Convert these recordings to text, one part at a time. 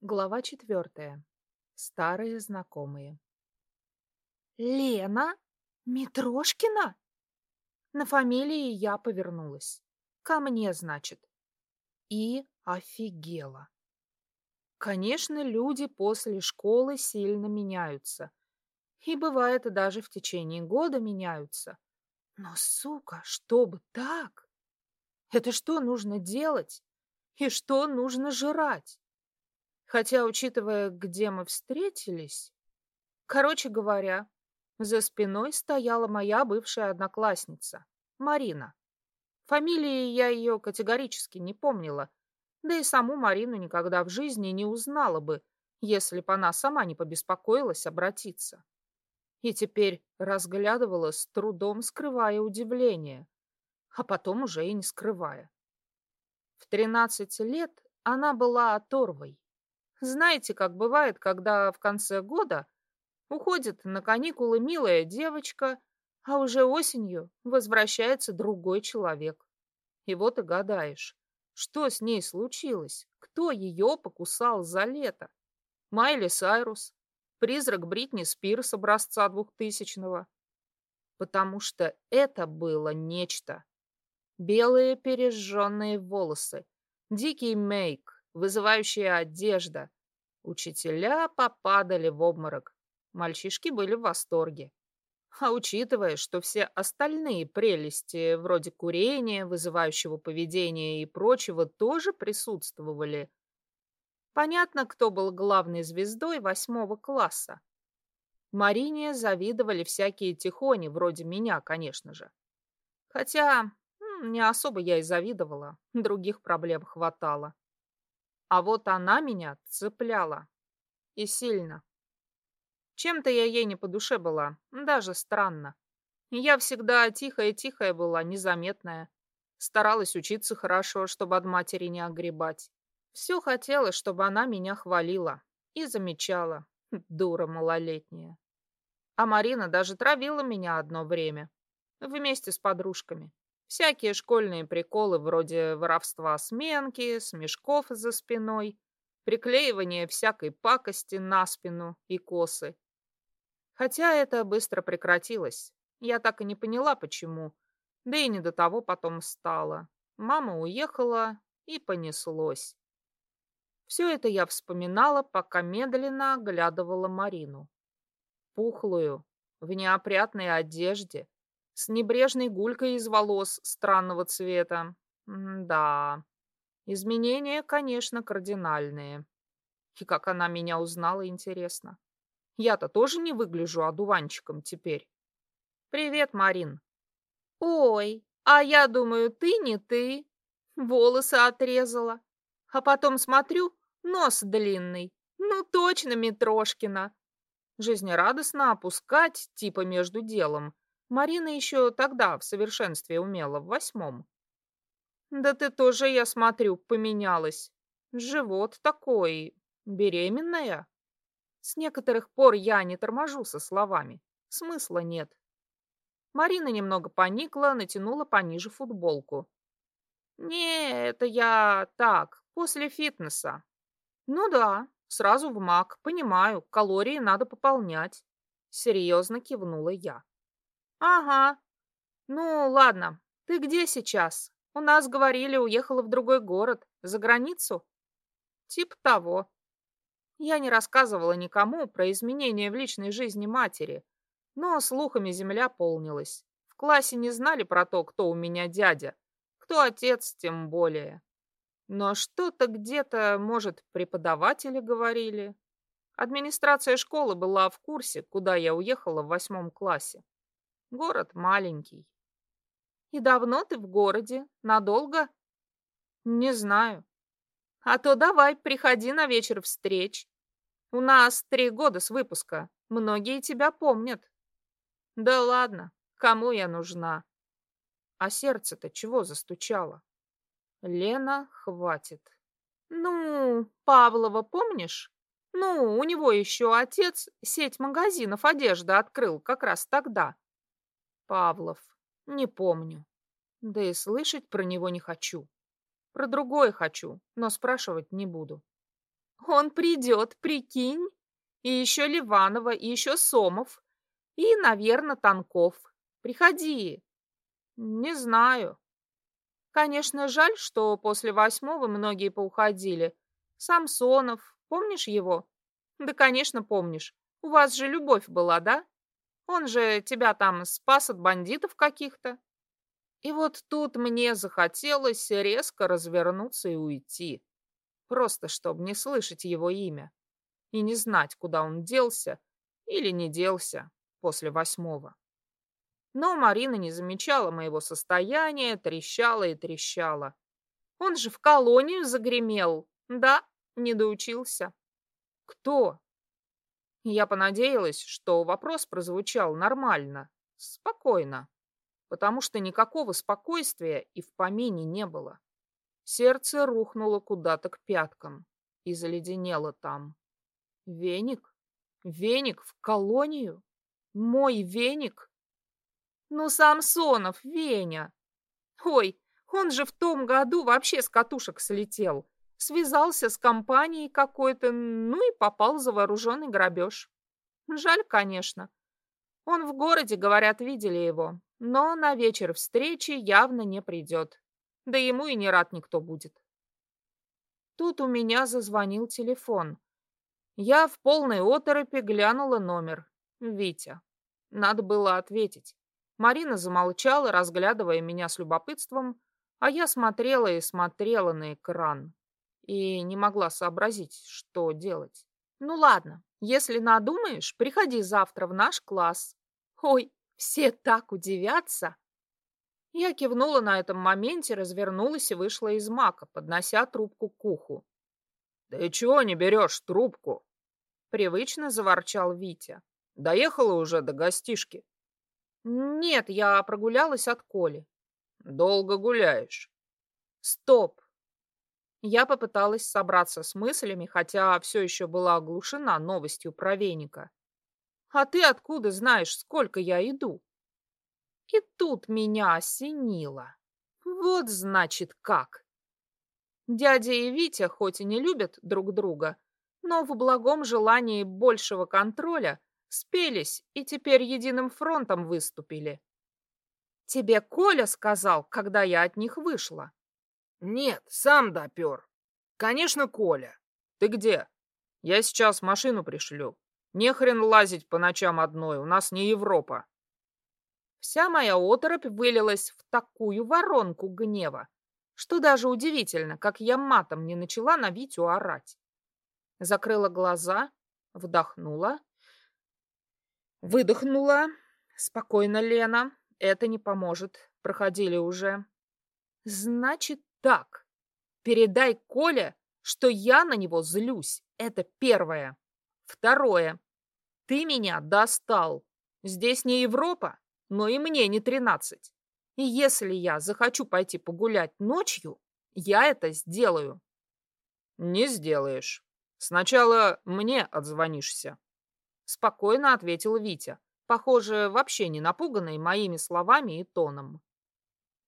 Глава четвертая. Старые знакомые. «Лена? Митрошкина?» На фамилии я повернулась. Ко мне, значит. И офигела. Конечно, люди после школы сильно меняются. И бывает, даже в течение года меняются. Но, сука, чтобы так? Это что нужно делать? И что нужно жрать? Хотя, учитывая, где мы встретились... Короче говоря, за спиной стояла моя бывшая одноклассница, Марина. Фамилии я ее категорически не помнила, да и саму Марину никогда в жизни не узнала бы, если бы она сама не побеспокоилась обратиться. И теперь разглядывала с трудом, скрывая удивление, а потом уже и не скрывая. В тринадцать лет она была оторвой, знаете, как бывает, когда в конце года уходит на каникулы милая девочка, а уже осенью возвращается другой человек. И вот и гадаешь, что с ней случилось, кто ее покусал за лето. Майли Сайрус, призрак Бритни Спирс образца двухтысячного. Потому что это было нечто. Белые пережженные волосы, дикий мейк, вызывающая одежда. Учителя попадали в обморок. Мальчишки были в восторге. А учитывая, что все остальные прелести, вроде курения, вызывающего поведения и прочего, тоже присутствовали, понятно, кто был главной звездой восьмого класса. Марине завидовали всякие тихони, вроде меня, конечно же. Хотя не особо я и завидовала, других проблем хватало. А вот она меня цепляла. И сильно. Чем-то я ей не по душе была, даже странно. Я всегда тихая-тихая была, незаметная. Старалась учиться хорошо, чтобы от матери не огребать. Все хотела, чтобы она меня хвалила и замечала. Дура малолетняя. А Марина даже травила меня одно время. Вместе с подружками. Всякие школьные приколы вроде воровства сменки, смешков за спиной, приклеивания всякой пакости на спину и косы. Хотя это быстро прекратилось. Я так и не поняла, почему. Да и не до того потом стало. Мама уехала, и понеслось. Все это я вспоминала, пока медленно оглядывала Марину. Пухлую, в неопрятной одежде, с небрежной гулькой из волос странного цвета. М да, изменения, конечно, кардинальные. И как она меня узнала, интересно. Я-то тоже не выгляжу одуванчиком теперь. Привет, Марин. Ой, а я думаю, ты не ты. Волосы отрезала. А потом смотрю, нос длинный. Ну, точно Митрошкина. Жизнерадостно опускать, типа между делом, Марина еще тогда в совершенстве умела, в восьмом. Да ты тоже, я смотрю, поменялась. Живот такой, беременная. С некоторых пор я не торможу со словами. Смысла нет. Марина немного поникла, натянула пониже футболку. Не, это я так, после фитнеса. Ну да, сразу в маг, понимаю, калории надо пополнять. Серьезно кивнула я. Ага. Ну, ладно. Ты где сейчас? У нас говорили, уехала в другой город, за границу. Тип того. Я не рассказывала никому про изменения в личной жизни матери, но слухами земля полнилась. В классе не знали про то, кто у меня дядя, кто отец, тем более. Но что-то где-то, может, преподаватели говорили. Администрация школы была в курсе, куда я уехала в восьмом классе. Город маленький. И давно ты в городе? Надолго? Не знаю. А то давай, приходи на вечер встреч. У нас три года с выпуска. Многие тебя помнят. Да ладно, кому я нужна? А сердце-то чего застучало? Лена, хватит. Ну, Павлова помнишь? Ну, у него еще отец сеть магазинов одежды открыл как раз тогда. Павлов. Не помню. Да и слышать про него не хочу. Про другое хочу, но спрашивать не буду. Он придет, прикинь. И еще Ливанова, и еще Сомов. И, наверное, Танков. Приходи. Не знаю. Конечно, жаль, что после восьмого многие поуходили. Самсонов, помнишь его? Да, конечно, помнишь. У вас же любовь была, да? Он же тебя там спас от бандитов каких-то. И вот тут мне захотелось резко развернуться и уйти. Просто чтобы не слышать его имя и не знать, куда он делся или не делся после восьмого. Но Марина не замечала моего состояния, трещала и трещала. Он же в колонию загремел. Да, не доучился. Кто? Я понадеялась, что вопрос прозвучал нормально, спокойно, потому что никакого спокойствия и в помине не было. Сердце рухнуло куда-то к пяткам и заледенело там. Веник? Веник в колонию? Мой веник? Ну, Самсонов, Веня. Ой, он же в том году вообще с катушек слетел. Связался с компанией какой-то, ну и попал за вооруженный грабеж. Жаль, конечно. Он в городе, говорят, видели его, но на вечер встречи явно не придет. Да ему и не рад никто будет. Тут у меня зазвонил телефон. Я в полной оторопи глянула номер. Витя. Надо было ответить. Марина замолчала, разглядывая меня с любопытством, а я смотрела и смотрела на экран и не могла сообразить, что делать. Ну ладно, если надумаешь, приходи завтра в наш класс. Ой, все так удивятся. Я кивнула на этом моменте, развернулась и вышла из мака, поднося трубку к уху. «Да и чего не берешь трубку?» Привычно заворчал Витя. «Доехала уже до гостишки?» «Нет, я прогулялась от Коли». «Долго гуляешь?» «Стоп!» Я попыталась собраться с мыслями, хотя все еще была оглушена новостью про веника. «А ты откуда знаешь, сколько я иду?» И тут меня осенило. Вот значит как. Дядя и Витя хоть и не любят друг друга, но в благом желании большего контроля спелись и теперь единым фронтом выступили. Тебе Коля сказал, когда я от них вышла? Нет, сам допер. Конечно, Коля. Ты где? Я сейчас машину пришлю. Не хрен лазить по ночам одной, у нас не Европа. Вся моя оторопь вылилась в такую воронку гнева, что даже удивительно, как я матом не начала на Витю орать. Закрыла глаза, вдохнула, выдохнула. Спокойно, Лена, это не поможет, проходили уже. Значит так, передай Коле, что я на него злюсь, это первое. Второе, ты меня достал. Здесь не Европа, но и мне не тринадцать. И если я захочу пойти погулять ночью, я это сделаю. Не сделаешь. Сначала мне отзвонишься. Спокойно ответил Витя, похоже, вообще не напуганный моими словами и тоном.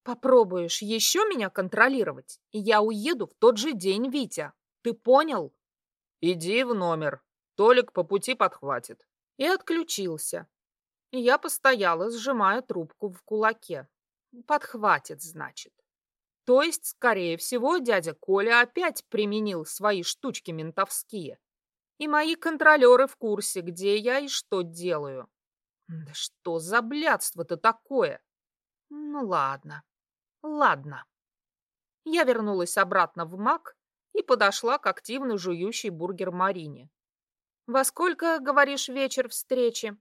Попробуешь еще меня контролировать, и я уеду в тот же день, Витя. Ты понял? Иди в номер. Толик по пути подхватит. И отключился, я постояла, сжимая трубку в кулаке. Подхватит, значит. То есть, скорее всего, дядя Коля опять применил свои штучки ментовские. И мои контролеры в курсе, где я и что делаю. Да что за блядство-то такое? Ну ладно, ладно. Я вернулась обратно в МАК и подошла к активно жующей бургер Марине. «Во сколько, говоришь, вечер встречи?»